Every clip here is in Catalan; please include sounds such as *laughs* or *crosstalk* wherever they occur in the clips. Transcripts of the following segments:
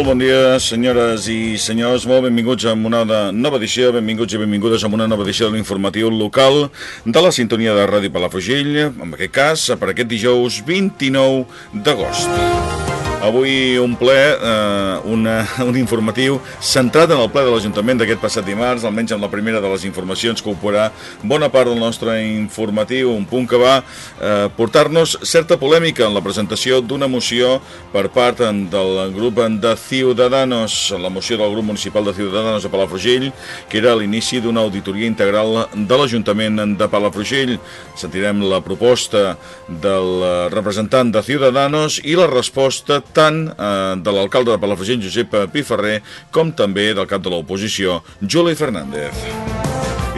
Molt bon dia, senyores i senyors. Molt benvinguts a una nova edició, benvinguts i benvingudes a una nova edició de l'informatiu local de la sintonia de Ràdio Palafrugell, en aquest cas per aquest dijous 29 d'agost. Avui un ple, eh, una, *laughs* un informatiu centrat en el ple de l'Ajuntament d'aquest passat dimarts, almenys amb la primera de les informacions que ocorrerà bona part del nostre informatiu, un punt que va eh, portar-nos certa polèmica en la presentació d'una moció per part del grup de Ciudadanos, la moció del grup municipal de Ciudadanos de Palafrugell, que era l'inici d'una auditoria integral de l'Ajuntament de Palafrugell. Sentirem la proposta del representant de Ciudadanos i la resposta tant eh, de l'alcalde de Palafrugell, Josep Piferrer, com també del cap de l'oposició, Juli Fernández.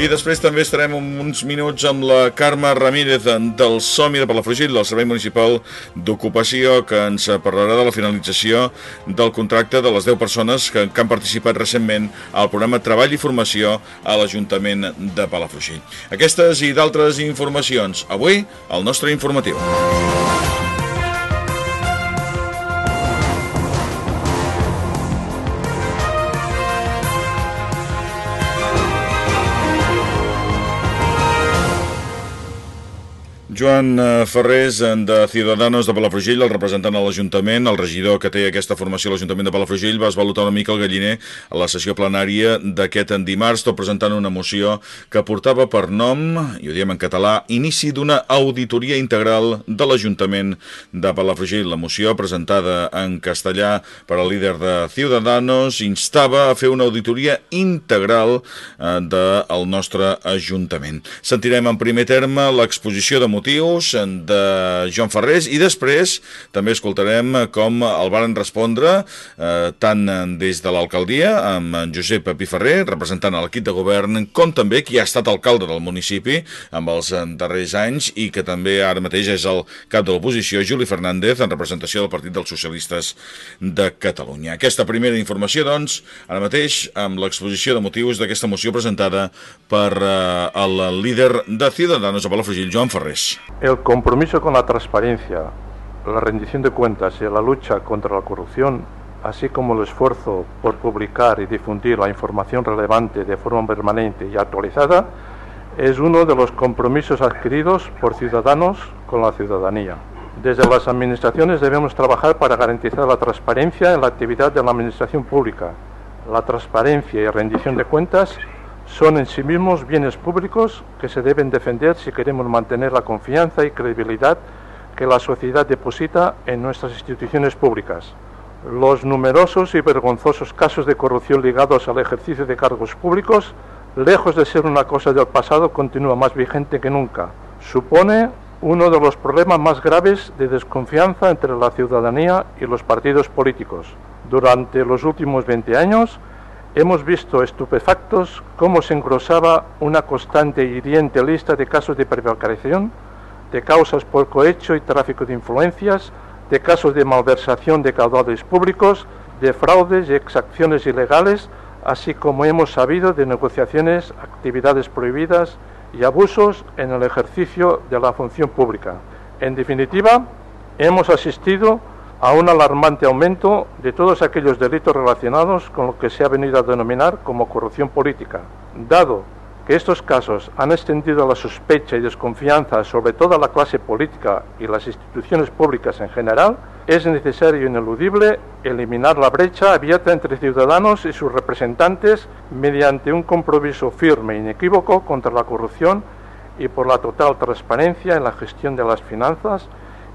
I després també estarem uns minuts amb la Carme Ramírez del SOMI de Palafrugell, del Servei Municipal d'Ocupació, que ens parlarà de la finalització del contracte de les 10 persones que, que han participat recentment al programa Treball i Formació a l'Ajuntament de Palafrugell. Aquestes i d'altres informacions, avui, al nostre informatiu. Joan eh, Ferrés, de Ciudadanos de Palafrugell, el representant a l'Ajuntament, el regidor que té aquesta formació a l'Ajuntament de Palafrugell, va esvalutar una mica el galliner a la sessió plenària d'aquest dimarts, tot presentant una moció que portava per nom, i ho diem en català, inici d'una auditoria integral de l'Ajuntament de Palafrugell. La moció, presentada en castellà per al líder de Ciudadanos, instava a fer una auditoria integral eh, del nostre Ajuntament. Sentirem en primer terme l'exposició de motius motius de Joan Ferrés i després també escoltarem com el varen respondre eh, tant des de l'alcaldia amb en Josep Piferrer, representant l'equip de govern, com també qui ha estat alcalde del municipi amb els darrers anys i que també ara mateix és el cap de l'oposició, Juli Fernández, en representació del Partit dels Socialistes de Catalunya. Aquesta primera informació, doncs, ara mateix amb l'exposició de motius d'aquesta moció presentada per eh, el líder de Ciudadanos a Palafrugell, Joan Ferrés. El compromiso con la transparencia, la rendición de cuentas y la lucha contra la corrupción, así como el esfuerzo por publicar y difundir la información relevante de forma permanente y actualizada, es uno de los compromisos adquiridos por ciudadanos con la ciudadanía. Desde las administraciones debemos trabajar para garantizar la transparencia en la actividad de la administración pública. La transparencia y rendición de cuentas son en sí mismos bienes públicos que se deben defender si queremos mantener la confianza y credibilidad que la sociedad deposita en nuestras instituciones públicas. Los numerosos y vergonzosos casos de corrupción ligados al ejercicio de cargos públicos, lejos de ser una cosa del pasado, continúa más vigente que nunca. Supone uno de los problemas más graves de desconfianza entre la ciudadanía y los partidos políticos. Durante los últimos 20 años, Hemos visto estupefactos cómo se engrosaba una constante y hiriente lista de casos de prevaricación, de causas por cohecho y tráfico de influencias, de casos de malversación de caudales públicos, de fraudes y exacciones ilegales, así como hemos sabido de negociaciones, actividades prohibidas y abusos en el ejercicio de la función pública. En definitiva, hemos asistido a un alarmante aumento de todos aquellos delitos relacionados con lo que se ha venido a denominar como corrupción política. Dado que estos casos han extendido la sospecha y desconfianza sobre toda la clase política y las instituciones públicas en general, es necesario e ineludible eliminar la brecha abierta entre ciudadanos y sus representantes mediante un compromiso firme e inequívoco contra la corrupción y por la total transparencia en la gestión de las finanzas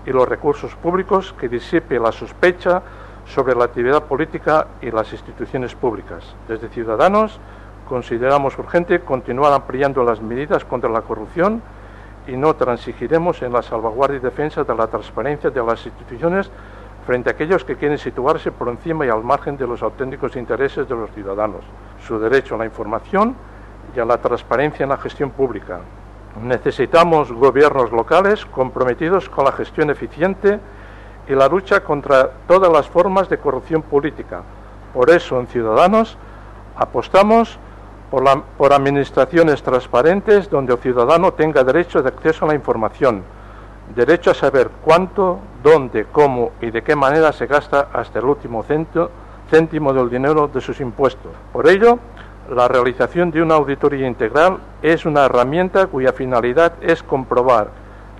y los recursos públicos que disipe la sospecha sobre la actividad política y las instituciones públicas. Desde Ciudadanos consideramos urgente continuar ampliando las medidas contra la corrupción y no transigiremos en la salvaguardia y defensa de la transparencia de las instituciones frente a aquellos que quieren situarse por encima y al margen de los auténticos intereses de los ciudadanos, su derecho a la información y a la transparencia en la gestión pública. Necesitamos gobiernos locales comprometidos con la gestión eficiente y la lucha contra todas las formas de corrupción política. Por eso, en Ciudadanos, apostamos por, por administraciones transparentes donde el ciudadano tenga derecho de acceso a la información, derecho a saber cuánto, dónde, cómo y de qué manera se gasta hasta el último céntimo del dinero de sus impuestos. Por ello, la realización de una auditoría integral es una herramienta cuya finalidad es comprobar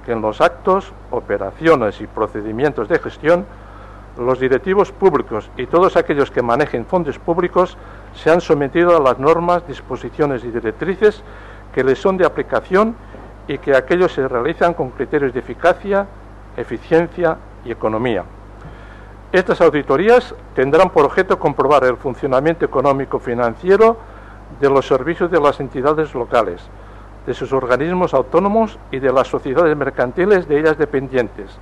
que en los actos, operaciones y procedimientos de gestión, los directivos públicos y todos aquellos que manejen fondos públicos se han sometido a las normas, disposiciones y directrices que les son de aplicación y que aquellos se realizan con criterios de eficacia, eficiencia y economía. Estas auditorías tendrán por objeto comprobar el funcionamiento económico financiero de los servicios de las entidades locales, de sus organismos autónomos y de las sociedades mercantiles de ellas dependientes,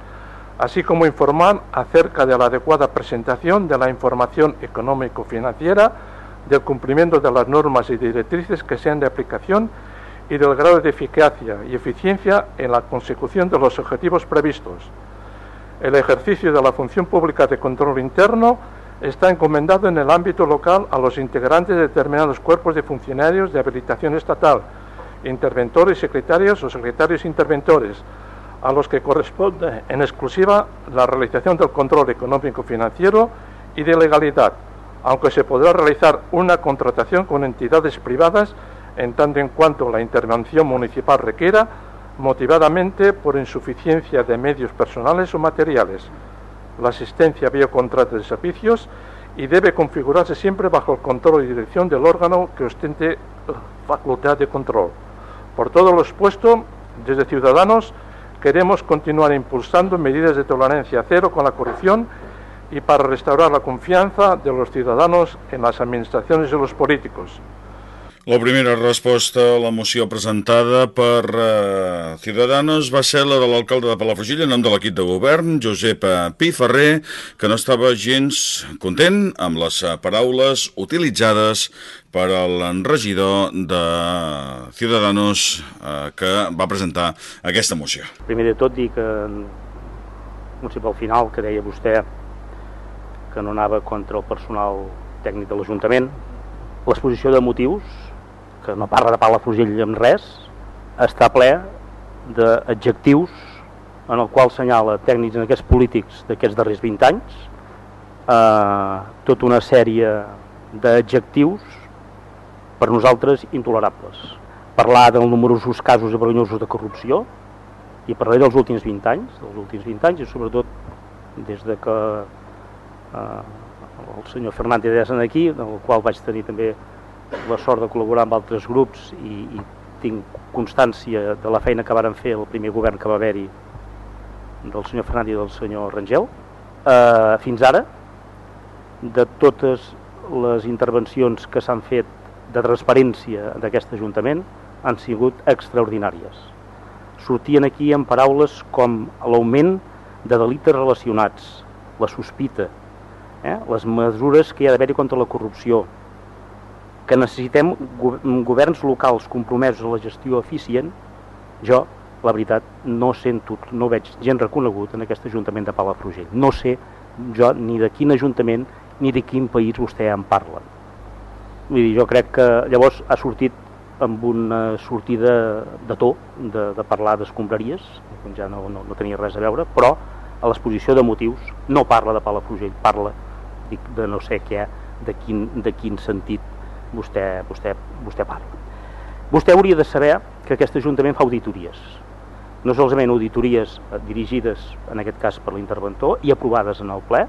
así como informar acerca de la adecuada presentación de la información económico-financiera, del cumplimiento de las normas y directrices que sean de aplicación y del grado de eficacia y eficiencia en la consecución de los objetivos previstos. El ejercicio de la función pública de control interno está encomendado en el ámbito local a los integrantes de determinados cuerpos de funcionarios de habilitación estatal, interventores, secretarios o secretarios interventores, a los que corresponde en exclusiva la realización del control económico financiero y de legalidad, aunque se podrá realizar una contratación con entidades privadas en tanto en cuanto la intervención municipal requiera, motivadamente por insuficiencia de medios personales o materiales la asistencia vía contrato de servicios y debe configurarse siempre bajo el control y dirección del órgano que ostente eh, facultad de control. Por todo lo expuesto, desde Ciudadanos queremos continuar impulsando medidas de tolerancia cero con la corrupción y para restaurar la confianza de los ciudadanos en las administraciones y los políticos. La primera resposta a la moció presentada per eh, Ciudadanos va ser la de l'alcalde de Palafrugell en nom de l'equip de govern, Josep Piferrer, que no estava gens content amb les paraules utilitzades per al regidor de Ciudadanos eh, que va presentar aquesta moció. Primer de tot dir que, no sé pel final, que deia vostè que no anava contra el personal tècnic de l'Ajuntament, l'exposició de motius que no parla de Palafrugell amb res, està ple d'adjectius en el qual senyala tècnics en aquests polítics d'aquests darrers 20 anys, eh, tota una sèrie d'adjectius per nosaltres intolerables. Parlar dels numerosos casos vergonyosos de corrupció i parlaré dels últims 20 anys, dels últims 20 anys i sobretot des de que eh, el senyor Fernández és aquí, del qual vaig tenir també la sort de col·laborar amb altres grups i, i tinc constància de la feina que varen fer el primer govern que va haver-hi del senyor Fernández i del senyor Rangel. Eh, fins ara, de totes les intervencions que s'han fet de transparència d'aquest Ajuntament han sigut extraordinàries. Sortien aquí en paraules com l'augment de delictes relacionats, la sospita, eh? les mesures que hi ha d'haver-hi contra la corrupció, que necessitem governs locals compromesos a la gestió eficient, jo, la veritat, no sento, no veig gent reconegut en aquest Ajuntament de Palafrugell. No sé jo ni de quin Ajuntament ni de quin país vostè en parla. Vull dir, jo crec que llavors ha sortit amb una sortida de to, de, de parlar d'escombraries, ja no, no, no tenia res a veure, però a l'exposició de motius no parla de Palafrugell, parla dic, de no sé què, de quin, de quin sentit vostè, vostè, vostè parla. Vostè hauria de saber que aquest Ajuntament fa auditories. No solament auditories eh, dirigides, en aquest cas per l'interventor, i aprovades en el ple,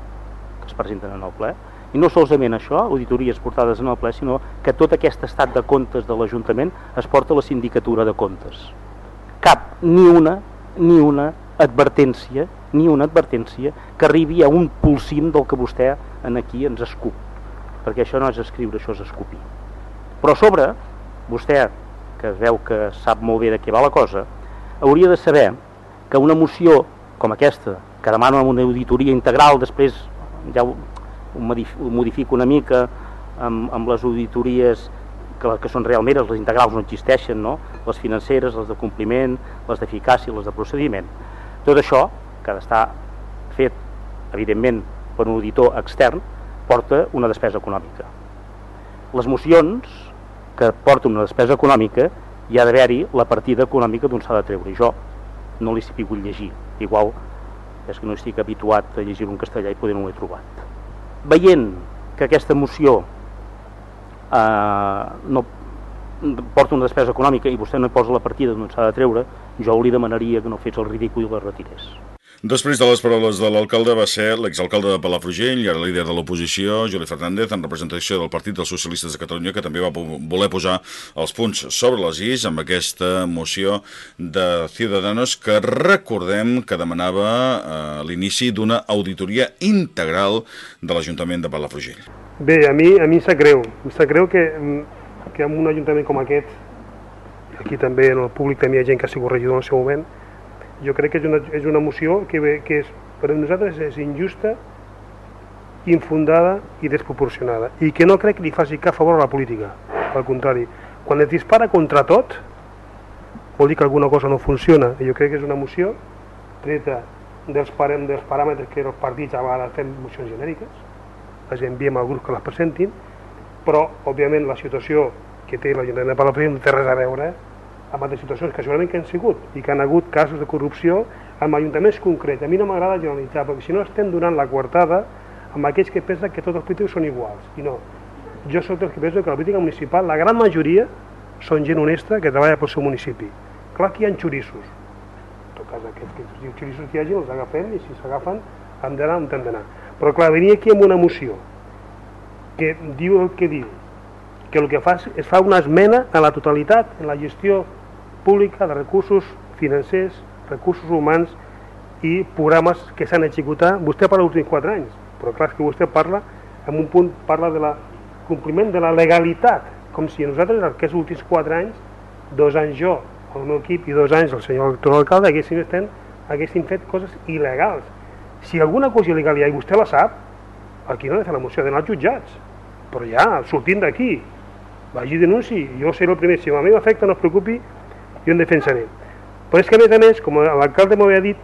que es presenten en el ple, i no solament això, auditories portades en el ple, sinó que tot aquest estat de comptes de l'Ajuntament es porta a la sindicatura de comptes. Cap, ni una, ni una advertència, ni una advertència que arribi a un pulsim del que vostè en aquí ens escup perquè això no és escriure, això és escopir. Però a sobre, vostè, que es veu que sap molt bé de què va la cosa, hauria de saber que una moció com aquesta, que demana una auditoria integral, després ja ho, modifico una mica amb, amb les auditories que, que són realment les integrals no existeixen, no? les financeres, les de compliment, les d'eficàcia, les de procediment. Tot això, que ha d'estar fet, evidentment, per un auditor extern, porta una despesa econòmica. Les mocions que porten una despesa econòmica hi ha d'haver-hi la partida econòmica d'on s'ha de treure. Jo no l'he sabut llegir. Igual és que no estic habituat a llegir un castellà i poder no ho he trobat. Veient que aquesta moció eh, no porta una despesa econòmica i vostè no hi posa la partida d'on s'ha de treure, jo li demanaria que no fes el ridícul i la retirés. Després de les paraules de l'alcalde va ser l'exalcalde de Palafrugell i ara líder de l'oposició, Juli Fernández, en representació del Partit dels Socialistes de Catalunya, que també va voler posar els punts sobre les is amb aquesta moció de Ciudadanos que recordem que demanava eh, l'inici d'una auditoria integral de l'Ajuntament de Palafrugell. Bé, a mi, a mi em sap greu. Em sap greu que, que en un ajuntament com aquest, aquí també en el públic també hi ha gent que ha sigut regidor en el seu moment, jo crec que és una, és una moció que, que és, per nosaltres és injusta, infundada i desproporcionada. I que no crec que li faci cap favor a la política. Al contrari, quan es dispara contra tot vol dir que alguna cosa no funciona. I jo crec que és una moció treta dels, parem, dels paràmetres que els partits a vegades fem mocions genèriques les enviem al grup que les presentin, però, òbviament, la situació que té l'Ajuntament de Palafrugell no té res a veure amb altres situacions que segurament que han sigut i que han hagut casos de corrupció amb ajuntaments concrets. A mi no m'agrada generalitzar, perquè si no estem donant la coartada amb aquells que pensen que tots els polítics són iguals. I no. Jo soc dels que penso que la política municipal, la gran majoria, són gent honesta que treballa pel seu municipi. Clar que hi ha xorissos. En tot cas, aquests que xorissos que hi hagi els agafem i si s'agafen han d'anar on han d'anar. Però clar, venir aquí amb una moció que diu el que diu, que el que fa és fa una esmena a la totalitat en la gestió pública de recursos financers, recursos humans i programes que s'han executat. Vostè parla dels últims quatre anys, però clar que vostè parla, en un punt parla de la compliment de la legalitat, com si nosaltres, aquests últims quatre anys, dos anys jo, el meu equip, i dos anys el senyor electoral alcalde, haguéssim, estem, haguéssim fet coses il·legals si alguna cosa il·legal hi ha i vostè la sap, aquí no ha de fer la moció, d'anar als jutjats. Però ja, sortint d'aquí, vagi denunci, jo seré el primer, si a mi m'afecta no es preocupi, jo en defensaré. Però és que a més a més, com l'alcalde m'havia dit,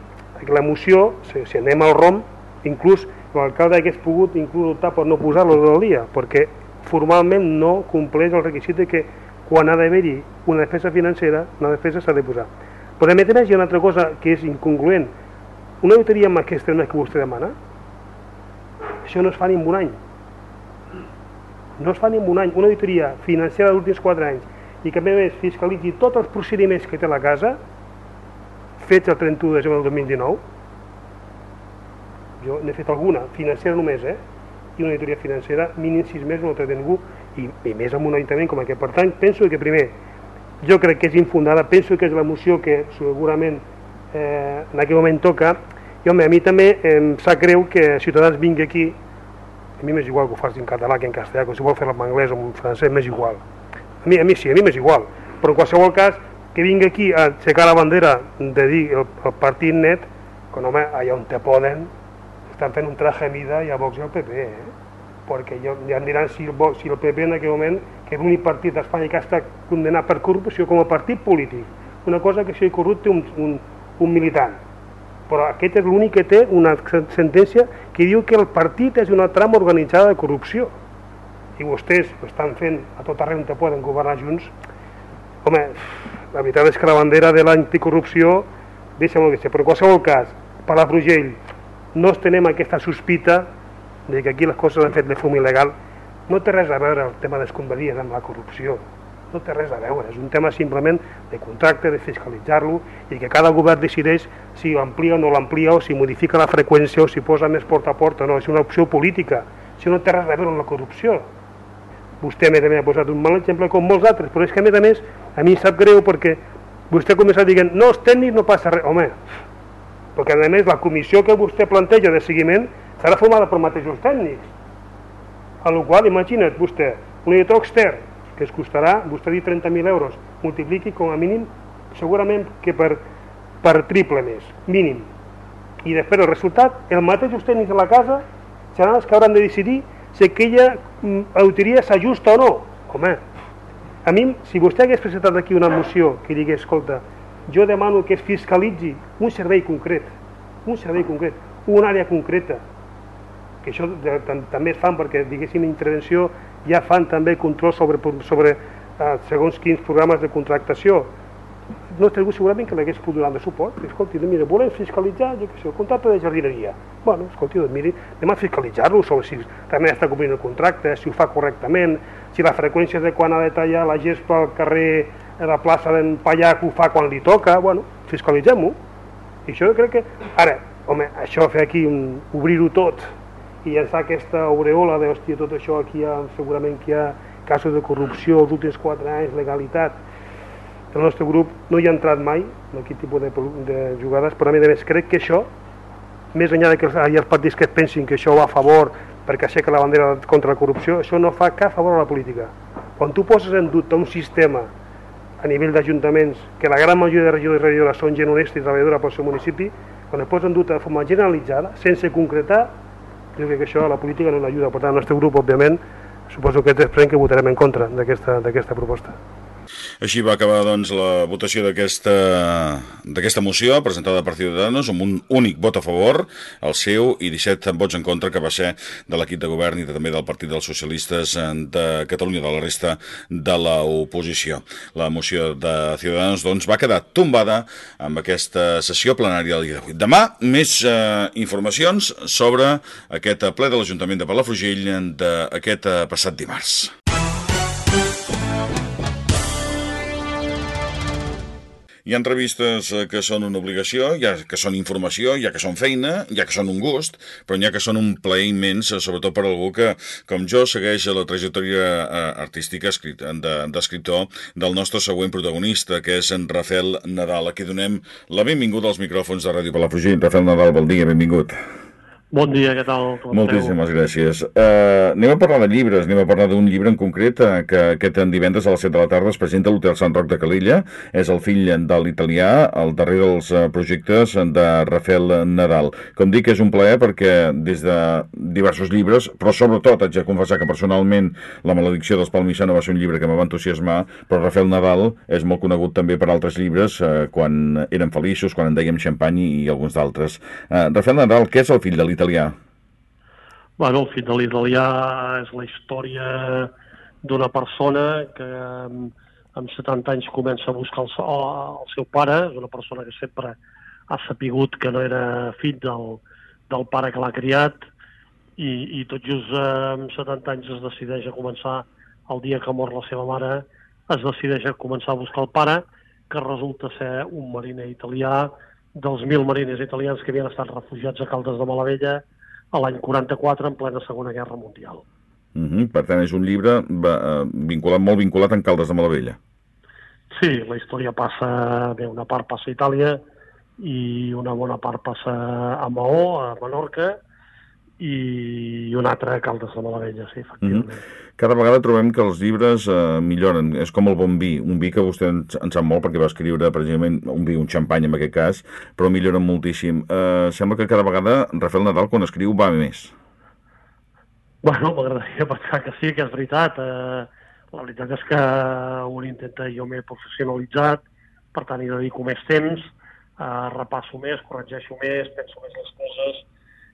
la moció, si, si anem al ROM, inclús l'alcalde hagués pogut inclús optar per no posar-lo del dia, perquè formalment no compleix el requisit de que quan ha d'haver-hi una defensa financera, una defensa s'ha de posar. Però a més a més hi ha una altra cosa que és incongruent, una auditoria amb aquesta que vostè demana, això no es fa ni en un any. No es fa ni en un any. Una auditoria financera dels últims 4 anys i que a més fiscalitzi tots els procediments que té la casa fets el 31 de desembre del 2019 jo n'he fet alguna, financera només, eh? i una auditoria financera mínim 6 mesos no té ningú i, i més amb un ajuntament com aquest. Per tant, penso que primer, jo crec que és infundada, penso que és la moció que segurament eh, en aquell moment toca i home, a mi també em sap greu que Ciutadans vingui aquí a mi m'és igual que ho faci en català que en castellà, com si vol fer-la en anglès o en francès, m'és igual. A mi, a mi sí, a mi m'és igual. Però en qualsevol cas, que vingui aquí a aixecar la bandera de dir el, el partit net, que home, allà on te poden, estan fent un traje mida i a Vox i al PP, eh? perquè ja, ja em diran si el, si el PP en aquell moment, que és l'únic partit d'Espanya que ha estat condenat per corrupció com a partit polític, una cosa que si corrupte un, un, un militant. Però aquest és l'únic que té una sentència que diu que el partit és una trama organitzada de corrupció. I vostès ho estan fent a tot arreu on poden governar junts. Home, la veritat és que la bandera de l'anticorrupció deixa molt que ser. Però en qualsevol cas, per la Frugell, no tenem aquesta sospita de que aquí les coses han fet de fum il·legal. No té res a veure el tema d'escombraries amb la corrupció no té res a veure, és un tema simplement de contracte, de fiscalitzar-lo i que cada govern decideix si l'amplia o no l'amplia o si modifica la freqüència o si posa més porta a porta, no, és una opció política, això no té res a veure amb la corrupció. Vostè a més a més ha posat un mal exemple com molts altres, però és que a més a més a mi sap greu perquè vostè comença dient no, els tècnics no passa res, home, perquè a més la comissió que vostè planteja de seguiment serà formada per mateixos tècnics, a la qual imagina't vostè, un editor extern que es costarà, vostè ha dit 30.000 euros, multipliqui com a mínim, segurament que per per triple més, mínim. I després el resultat, el mateix tècnics de la casa seran els que hauran de decidir si aquella mm, auditoria s'ajusta o no. Home, a mi, si vostè hagués presentat aquí una moció que digués, escolta, jo demano que es fiscalitzi un servei concret, un servei concret, una àrea concreta, que això també es fan perquè, diguéssim, intervenció ja fan també control sobre, sobre eh, segons quins programes de contractació. No estic segurament que l'hagués pogut donar de suport. Escolti, doncs, mira, volem fiscalitzar, jo què sé, el contracte de jardineria. Bueno, escolti, doncs, miri, anem a fiscalitzar-lo sobre si també està complint el contracte, si ho fa correctament, si la freqüència de quan ha de tallar la gespa al carrer a la plaça d'en Pallac ho fa quan li toca, bueno, fiscalitzem-ho. I això jo crec que... Ara, home, això fer aquí, un... obrir-ho tot i llançar aquesta aureola de, hòstia, tot això aquí hi ha, segurament que hi ha casos de corrupció els últims quatre anys, legalitat. El nostre grup no hi ha entrat mai en aquest tipus de, de jugades, però a més crec que això, més enllà de que hi ha partits que pensin que això va a favor perquè aixeca la bandera contra la corrupció, això no fa cap favor a la política. Quan tu poses en dubte un sistema a nivell d'ajuntaments, que la gran majoria de regidors i regidores són gent honesta i treballadora pel seu municipi, quan es posa en dubte de forma generalitzada, sense concretar, crec que això a la política no l'ajuda. Per tant, el nostre grup, òbviament, suposo que després que votarem en contra d'aquesta proposta. Així va acabar doncs, la votació d'aquesta moció presentada de Ciudadanos amb un únic vot a favor, el seu, i 17 vots en contra, que va ser de l'equip de govern i també del Partit dels Socialistes de Catalunya, de la resta de l'oposició. La moció de Ciudadanos doncs, va quedar tombada amb aquesta sessió plenària del dia d'avui. Demà, més eh, informacions sobre aquest ple de l'Ajuntament de Palafrugell d'aquest eh, passat dimarts. Hi ha entrevistes eh, que són una obligació, ha que són informació, ha que són feina, ha que són un gust, però hi ha que són un plaer immens, eh, sobretot per algú que, com jo, segueix la trajectòria eh, artística d'escriptor del nostre següent protagonista, que és en Rafael Nadal, a qui donem la benvinguda als micròfons de Ràdio Palafrugell. Rafael Nadal, bon dia, benvingut. Bon dia, què tal? Com Moltíssimes gràcies. Uh, anem a parlar de llibres, anem a parlar d'un llibre en concret uh, que aquest divendres a les 7 de la tarda es presenta a l'Hotel Sant Roc de Calella. És el fill de l'italià, el darrer dels uh, projectes de Rafael Nadal. Com dic, és un plaer perquè des de diversos llibres, però sobretot haig de confessar que personalment La maledicció dels Palmissano va ser un llibre que me va entusiasmar, però Rafael Nadal és molt conegut també per altres llibres, uh, quan eren feliços, quan en dèiem xampany i alguns d'altres. Uh, Rafael Nadal, què és el fill de l'italià? L'italià? Bueno, el fill de l'italià és la història d'una persona que amb 70 anys comença a buscar el, el seu pare, és una persona que sempre ha sapigut que no era fill del, del pare que l'ha criat i, i tot just amb 70 anys es decideix a començar el dia que mor la seva mare es decideix a començar a buscar el pare que resulta ser un mariner italià dels mil mariners italians que havien estat refugiats a Caldes de Malavella a l'any 44 en plena Segona Guerra Mundial. Uh -huh. Per tant, és un llibre uh, vinculat, molt vinculat en Caldes de Malavella. Sí, la història passa, bé, una part passa a Itàlia i una bona part passa a Maó, a Menorca, i una altra a Caldes de Malavella, sí, efectivament. Uh -huh. Cada vegada trobem que els llibres eh, milloren, és com el bon vi, un vi que vostè en, en sap molt perquè va escriure precisament un vi, un xampany en aquest cas, però milloren moltíssim. Eh, sembla que cada vegada Rafael Nadal quan escriu va més. Bueno, m'agradaria pensar que sí, que és veritat. Eh, la veritat és que un intenta, jo m'he professionalitzat, per tant hi dedico més temps, eh, repasso més, corregeixo més, penso més les coses,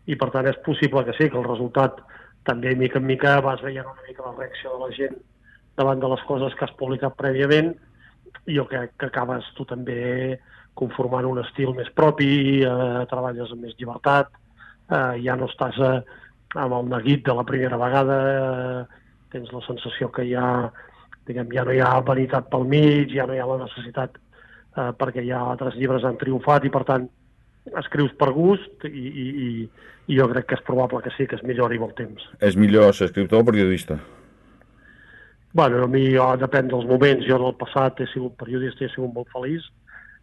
i per tant és possible que sí, que el resultat també mica en mica vas veient una mica la reacció de la gent davant de les coses que has publicat prèviament. I jo crec que acabes tu també conformant un estil més propi, eh, treballes amb més llibertat, eh, ja no estàs eh, amb el neguit de la primera vegada, eh, tens la sensació que ja, diguem, ja no hi ha vanitat pel mig, ja no hi ha la necessitat eh, perquè ja altres llibres han triomfat i per tant escrius per gust i, i, i, i jo crec que és probable que sí, que es millori amb el temps. És millor ser escriptor o periodista? Bueno, a mi jo, depèn dels moments. Jo en el passat he sigut periodista i he sigut molt feliç.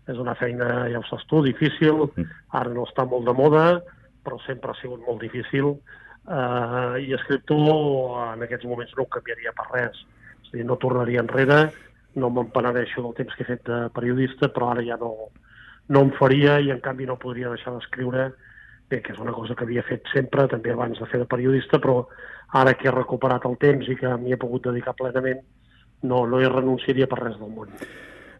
És una feina, ja ho saps tu, difícil. Mm. Ara no està molt de moda, però sempre ha sigut molt difícil. Uh, I escriptor en aquests moments no ho canviaria per res. És a dir, no tornaria enrere, no m'empenedeixo del temps que he fet de periodista, però ara ja no, no em faria i en canvi no podria deixar d'escriure bé, que és una cosa que havia fet sempre, també abans de fer de periodista, però ara que he recuperat el temps i que m'hi he pogut dedicar plenament, no, no hi renunciaria per res del món.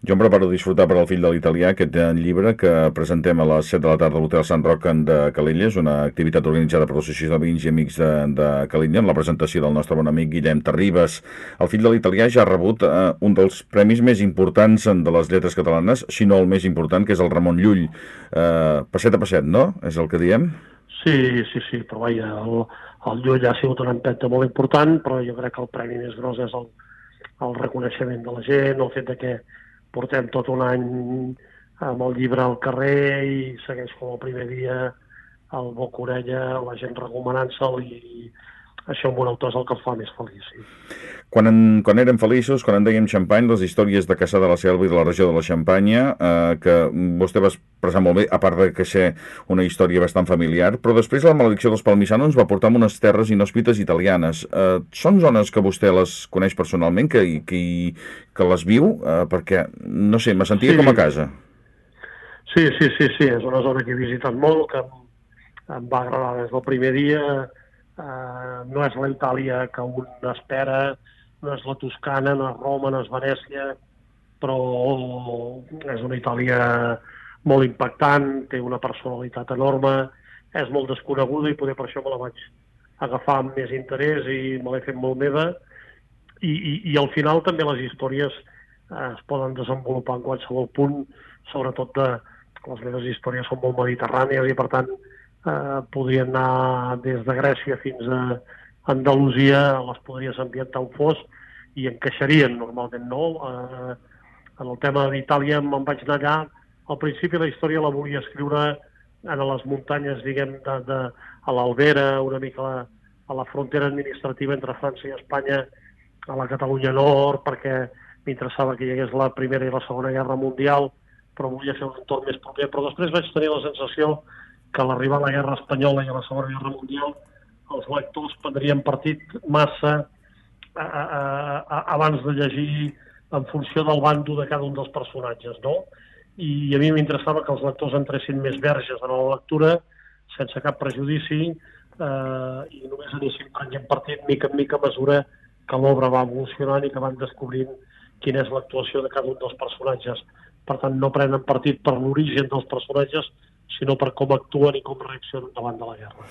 Jo em preparo a disfrutar per al fill de l'italià aquest llibre que presentem a les 7 de la tarda a l'Hotel Sant Roc de Calella. És una activitat organitzada per l'Associació de Veïns i Amics de, de Calella en la presentació del nostre bon amic Guillem Terribas. El fill de l'italià ja ha rebut eh, un dels premis més importants de les lletres catalanes, si no el més important, que és el Ramon Llull. Eh, passet a passet, no? És el que diem? Sí, sí, sí, però vaja, el, el Llull ha sigut una empenta molt important, però jo crec que el premi més gros és el, el reconeixement de la gent, el fet de que portem tot un any amb el llibre al carrer i segueix com el primer dia el boc orella, la gent recomanant-se'l i això amb un autor és el que el fa més feliç. Sí. Quan, en, quan érem feliços, quan en dèiem xampany, les històries de Caçà de la Selva i de la regió de la Xampanya, eh, que vostè va expressar molt bé, a part de que ser una història bastant familiar, però després la maledicció dels palmissanos ens va portar a unes terres inhòspites italianes. Eh, són zones que vostè les coneix personalment, que, que, que les viu? Eh, perquè, no sé, me sentia sí. com a casa. Sí, sí, sí, sí, és una zona que he visitat molt, que em va agradar des del primer dia, eh, no és la Itàlia que un espera, no és la Toscana, no és Roma, no és Venècia, però és una Itàlia molt impactant, té una personalitat enorme, és molt desconeguda i poder per això me la vaig agafar amb més interès i me l'he fet molt meva. I, i, I al final també les històries eh, es poden desenvolupar en qualsevol punt, sobretot de, les meves històries són molt mediterrànies i per tant eh, podrien anar des de Grècia fins a Andalusia, les podries ambientar on fos i encaixarien normalment, no? Eh, en el tema d'Itàlia me'n vaig anar allà, al principi la història la volia escriure en les muntanyes, diguem, de, de, a l'Albera, una mica a la, a la frontera administrativa entre França i Espanya, a la Catalunya Nord, perquè m'interessava que hi hagués la Primera i la Segona Guerra Mundial, però volia fer un entorn més proper. Però després vaig tenir la sensació que a l'arribar a la Guerra Espanyola i a la Segona Guerra Mundial els lectors prendrien partit massa a, a, a, abans de llegir en funció del bando de cada un dels personatges, no? I a mi m'interessava que els lectors entressin més verges en la lectura, sense cap prejudici, eh, i només anessin prenent partit mica en mica a mesura que l'obra va evolucionant i que van descobrint quina és l'actuació de cada un dels personatges. Per tant, no prenen partit per l'origen dels personatges, sinó per com actuen i com reaccionen davant de la guerra.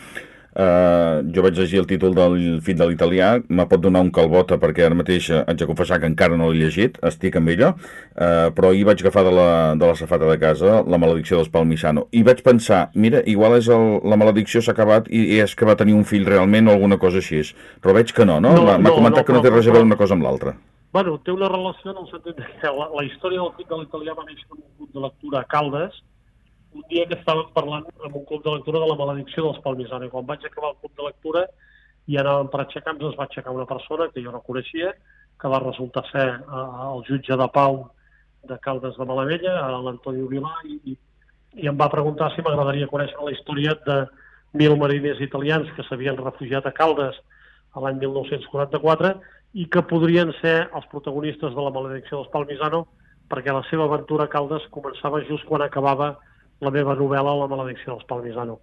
Uh, jo vaig llegir el títol del fill de l'italià, me pot donar un calbota perquè ara mateix haig de confessar que encara no l'he llegit, estic amb ella, uh, però ahir vaig agafar de la, de la safata de casa La maledicció dels Palmisano, i vaig pensar, mira, igual és el, la maledicció s'ha acabat i, i és que va tenir un fill realment o alguna cosa així, però veig que no, no? M'ha no, comentat no, que no té res a veure una cosa amb l'altra. Bueno, té una relació en el sentit que la, la història del fill de l'italià va néixer en un grup de lectura a Caldes, un dia que estàvem parlant amb un club de lectura de la maledicció dels palmisani. Quan vaig acabar el club de lectura i anàvem per aixecar-nos, es va aixecar una persona que jo no coneixia, que va resultar ser eh, el jutge de pau de Caldes de Malavella, l'Antonio Vilà, i, i, i em va preguntar si m'agradaria conèixer la història de mil mariners italians que s'havien refugiat a Caldes a l'any 1944 i que podrien ser els protagonistes de la maledicció dels Palmisano perquè la seva aventura a Caldes començava just quan acabava la meva novel·la La maledicció dels Palmisano.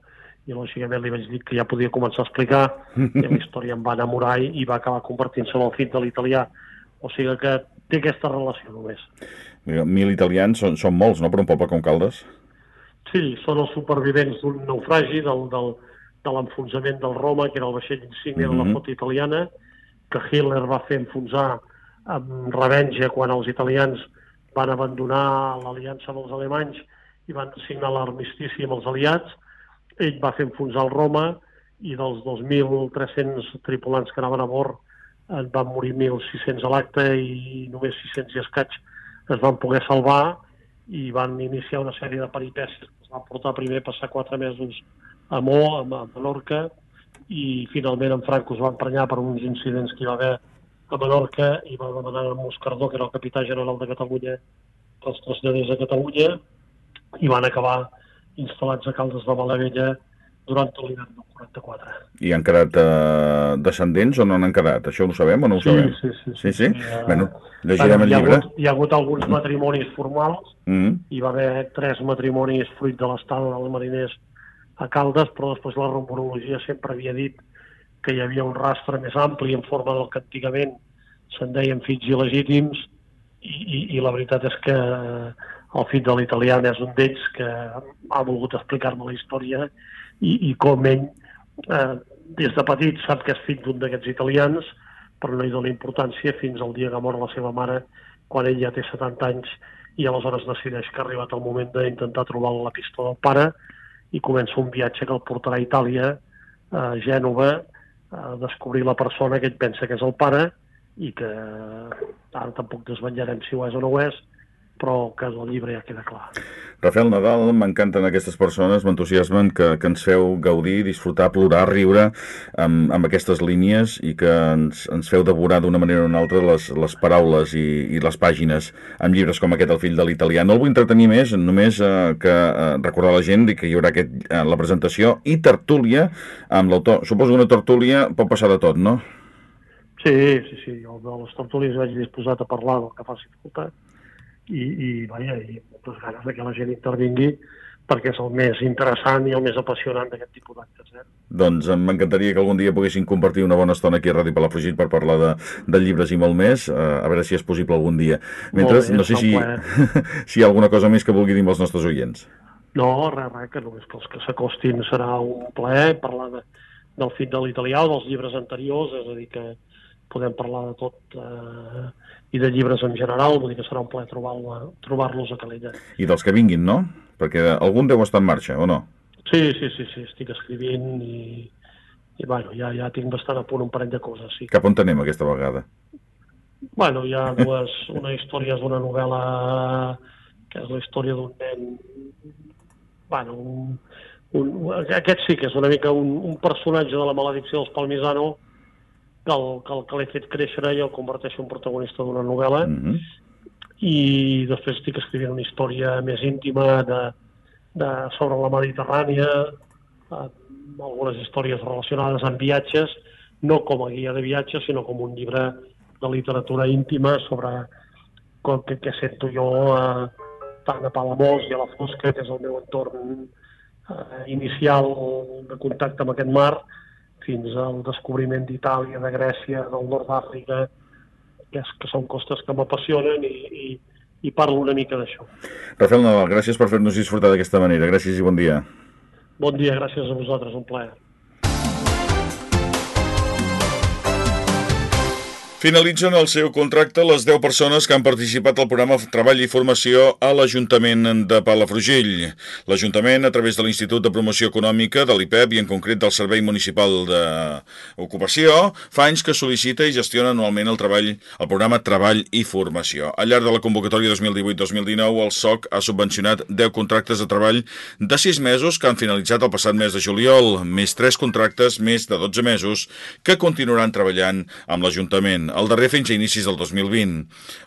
I lògicament li vaig dir que ja podia començar a explicar i la història em va enamorar i, i va acabar convertint-se en el fill de l'italià. O sigui que té aquesta relació només. Mil italians són, són molts, no?, per un poble com Caldes. Sí, són els supervivents d'un naufragi, del, del, de l'enfonsament del Roma, que era el vaixell insígnia mm -hmm. de la mhm. flota italiana, que Hitler va fer enfonsar amb revenja quan els italians van abandonar l'aliança amb els alemanys i van signar l'armistici amb els aliats. Ell va fer enfonsar el Roma i dels 2.300 tripulants que anaven a bord en van morir 1.600 a l'acte i només 600 i escaig es van poder salvar i van iniciar una sèrie de peripècies es van portar primer a passar quatre mesos a Mo, a Menorca, i finalment en Franco es va emprenyar per uns incidents que hi va haver a Menorca i va demanar a Moscardó, que era el capità general de Catalunya, que els traslladés a Catalunya i van acabar instal·lats a Caldes de Malavella durant tot l'hivern del 44. I han quedat eh, descendents o no n'han quedat? Això ho sabem o no ho Sí, sabem? sí, sí. Sí, sí? Eh, Bueno, llegirem el hi ha llibre. Hagut, hi ha hagut alguns matrimonis formals, Mm. hi va haver tres matrimonis fruit de l'estada dels mariners a Caldes, però després la rumorologia sempre havia dit que hi havia un rastre més ampli en forma del que antigament se'n deien fills il·legítims i, i, i la veritat és que el fill de l'italià és un d'ells que ha volgut explicar-me la història i, i com ell eh, des de petit sap que és fill d'un d'aquests italians però no hi dona importància fins al dia que mor la seva mare quan ell ja té 70 anys i aleshores decideix que ha arribat el moment d'intentar trobar la pista del pare i comença un viatge que el portarà a Itàlia, a Gènova, a descobrir la persona que ell pensa que és el pare i que ara tampoc desvetllarem si ho és o no ho és, però el llibre ja queda clar. Rafael Nadal, m'encanten aquestes persones, m'entusiasmen que, que ens feu gaudir, disfrutar, plorar, riure amb, amb aquestes línies i que ens, ens feu devorar d'una manera o una altra les, les paraules i, i les pàgines amb llibres com aquest, El fill de l'italià. No el vull entretenir més, només eh, que eh, recordar a la gent que hi haurà aquest, eh, la presentació i tertúlia amb l'autor. Suposo que una tertúlia pot passar de tot, no? Sí, sí, sí, jo de les tertúlies vaig disposat a parlar del que faci falta i, i, vaja, i moltes ganes de que la gent intervingui perquè és el més interessant i el més apassionant d'aquest tipus d'actes. Eh? Doncs m'encantaria que algun dia poguessin compartir una bona estona aquí a Ràdio Palafrugit per parlar de, de llibres i molt més, eh, a veure si és possible algun dia. Mentre, bé, no sé si, *laughs* si hi ha alguna cosa més que vulgui dir amb els nostres oients. No, res, res, que només que els que s'acostin serà un plaer parlar de, del fit de l'italià o dels llibres anteriors, és a dir, que podem parlar de tot eh, i de llibres en general, vull dir que serà un plaer trobar-los trobar a Calella. I dels que vinguin, no? Perquè algun deu estar en marxa, o no? Sí, sí, sí, sí, estic escrivint i, i bueno, ja, ja tinc bastant a punt un parell de coses, sí. Cap on anem aquesta vegada? Bueno, hi ha dues, una història és una novel·la que és la història d'un nen, bueno, un, un, aquest sí que és una mica un, un personatge de la maledicció dels Palmisano que, el, que, el, que l'he fet créixer i el converteixo en protagonista d'una novel·la Mm -hmm. i després estic escrivint una història més íntima de, de, sobre la Mediterrània, amb algunes històries relacionades amb viatges, no com a guia de viatges, sinó com un llibre de literatura íntima sobre com, què, què sento jo eh, tant a Palamós i a la Fosca, que és el meu entorn eh, inicial de contacte amb aquest mar, fins al descobriment d'Itàlia, de Grècia, del nord d'Àfrica, que, és, que són costes que m'apassionen i, i, i parlo una mica d'això. Rafael Nadal, gràcies per fer-nos disfrutar d'aquesta manera. Gràcies i bon dia. Bon dia, gràcies a vosaltres, un plaer. Finalitzen el seu contracte les 10 persones que han participat al programa Treball i Formació a l'Ajuntament de Palafrugell. L'Ajuntament, a través de l'Institut de Promoció Econòmica de l'IPEP i en concret del Servei Municipal d'Ocupació, fa anys que sol·licita i gestiona anualment el treball, el programa Treball i Formació. Al llarg de la convocatòria 2018-2019, el SOC ha subvencionat 10 contractes de treball de 6 mesos que han finalitzat el passat mes de juliol, més 3 contractes més de 12 mesos que continuaran treballant amb l'Ajuntament el darrer fins a inicis del 2020.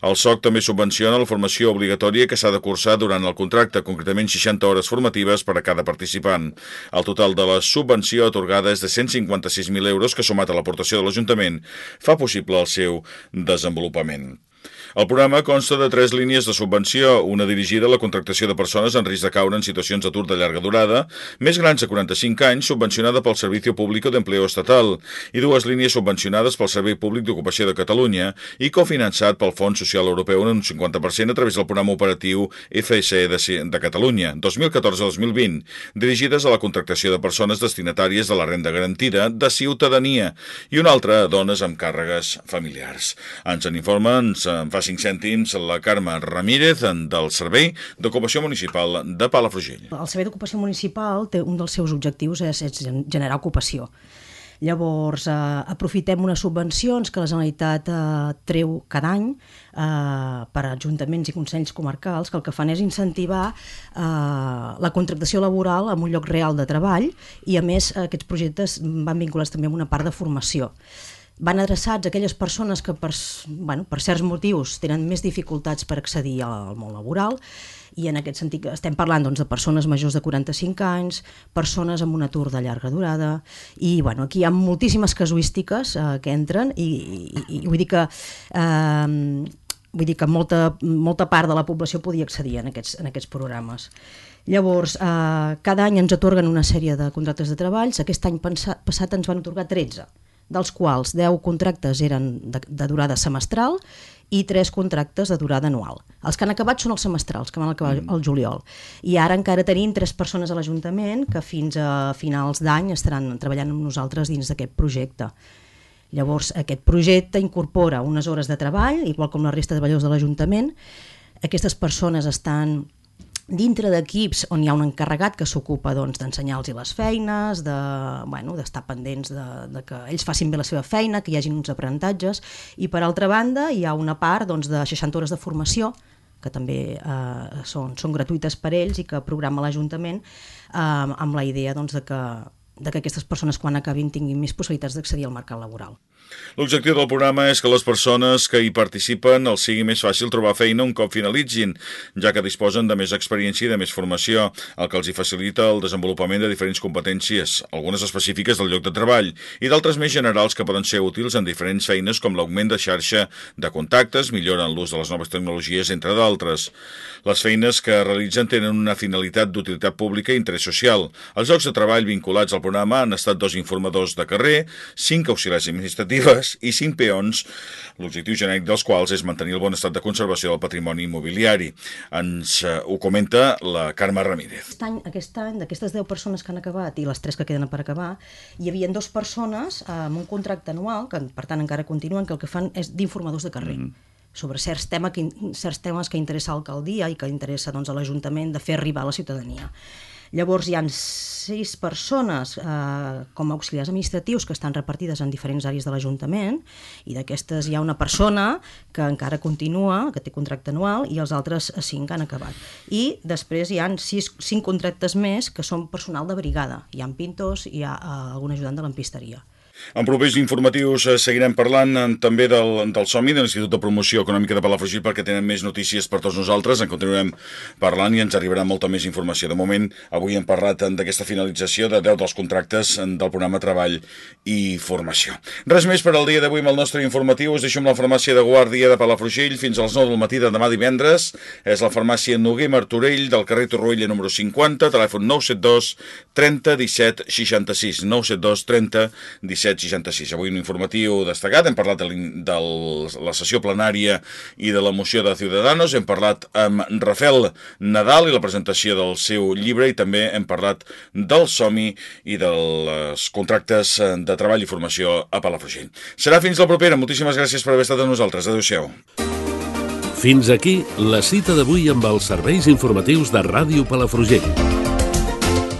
El SOC també subvenciona la formació obligatòria que s'ha de cursar durant el contracte, concretament 60 hores formatives per a cada participant. El total de la subvenció atorgada és de 156.000 euros que, sumat a l'aportació de l'Ajuntament, fa possible el seu desenvolupament. El programa consta de tres línies de subvenció, una dirigida a la contractació de persones en risc de caure en situacions d'atur de llarga durada, més grans de 45 anys, subvencionada pel Servicio Público d'Empleo Estatal, i dues línies subvencionades pel Servei Públic d'Ocupació de Catalunya i cofinançat pel Fons Social Europeu en un 50% a través del programa operatiu FSE de, de Catalunya, 2014-2020, dirigides a la contractació de persones destinatàries de la renda garantida de ciutadania i una altra a dones amb càrregues familiars. Ens en informa, ens en fa 5 cèntims la Carme Ramírez del Servei d'Ocupació Municipal de Palafrugell. El Servei d'Ocupació Municipal té un dels seus objectius és, és generar ocupació. Llavors, eh, aprofitem unes subvencions que la Generalitat eh, treu cada any eh, per a ajuntaments i consells comarcals que el que fan és incentivar eh, la contractació laboral en un lloc real de treball i, a més, aquests projectes van vinculats també amb una part de formació van adreçats a aquelles persones que per, bueno, per certs motius tenen més dificultats per accedir al món laboral I en aquest sentit estem parlant doncs, de persones majors de 45 anys, persones amb un atur de llarga durada, i bueno, aquí hi ha moltíssimes casuístiques eh, que entren i, i, i vull dir que eh, vull dir que molta, molta part de la població podia accedir en aquests, en aquests programes. Llavors, eh, cada any ens atorguen una sèrie de contractes de treballs. Aquest any passat ens van atorgar 13, dels quals 10 contractes eren de, de durada semestral i 3 contractes de durada anual. Els que han acabat són els semestrals, que van acabar mm. el juliol. I ara encara tenim 3 persones a l'Ajuntament que fins a finals d'any estaran treballant amb nosaltres dins d'aquest projecte. Llavors, aquest projecte incorpora unes hores de treball, igual com la resta de treballadors de l'Ajuntament. Aquestes persones estan dintre d'equips on hi ha un encarregat que s'ocupa doncs, d'ensenyar-los les feines, d'estar de, bueno, pendents de, de que ells facin bé la seva feina, que hi hagin uns aprenentatges, i per altra banda hi ha una part doncs, de 60 hores de formació que també eh, són, són gratuïtes per ells i que programa l'Ajuntament eh, amb la idea doncs, de, que, de que aquestes persones quan acabin tinguin més possibilitats d'accedir al mercat laboral. L'objectiu del programa és que les persones que hi participen els sigui més fàcil trobar feina un cop finalitzin, ja que disposen de més experiència i de més formació, el que els hi facilita el desenvolupament de diferents competències, algunes específiques del lloc de treball i d'altres més generals que poden ser útils en diferents feines com l'augment de xarxa de contactes, milloren l'ús de les noves tecnologies, entre d'altres. Les feines que realitzen tenen una finalitat d'utilitat pública i interès social. Els llocs de treball vinculats al programa han estat dos informadors de carrer, cinc auxiliars administratius cooperatives i cinc peons, l'objectiu genèric dels quals és mantenir el bon estat de conservació del patrimoni immobiliari. Ens uh, ho comenta la Carme Ramírez. Aquest any, aquest any d'aquestes 10 persones que han acabat i les 3 que queden per acabar, hi havia dues persones amb un contracte anual, que per tant encara continuen, que el que fan és d'informadors de carrer. Mm -hmm sobre certs, tema que, certs temes que interessa a l'alcaldia i que interessa doncs, a l'Ajuntament de fer arribar a la ciutadania. Llavors hi han sis persones eh, com a auxiliars administratius que estan repartides en diferents àrees de l'Ajuntament i d'aquestes hi ha una persona que encara continua, que té contracte anual i els altres cinc han acabat. I després hi han sis, cinc contractes més que són personal de brigada. Hi ha pintors hi ha eh, algun ajudant de l'empisteria. En propers informatius eh, seguirem parlant eh, també del, del SOMI, de l'Institut de Promoció Econòmica de Palafrugell, perquè tenen més notícies per tots nosaltres. En continuarem parlant i ens arribarà molta més informació. De moment, avui hem parlat d'aquesta finalització de 10 dels contractes del programa Treball i Formació. Res més per al dia d'avui amb el nostre informatiu. Us deixo amb la farmàcia de Guàrdia de Palafrugell fins als 9 del matí de demà divendres. És la farmàcia Noguer Martorell del carrer Torroella número 50, telèfon 972 30 17 66 972 30 17 1766. Avui un informatiu destacat, hem parlat de, de la sessió plenària i de la moció de Ciudadanos, hem parlat amb Rafael Nadal i la presentació del seu llibre i també hem parlat del SOMI i dels contractes de treball i formació a Palafrugell. Serà fins la propera. Moltíssimes gràcies per haver estat amb nosaltres. Adéu-siau. Fins aquí la cita d'avui amb els serveis informatius de Ràdio Palafrugell.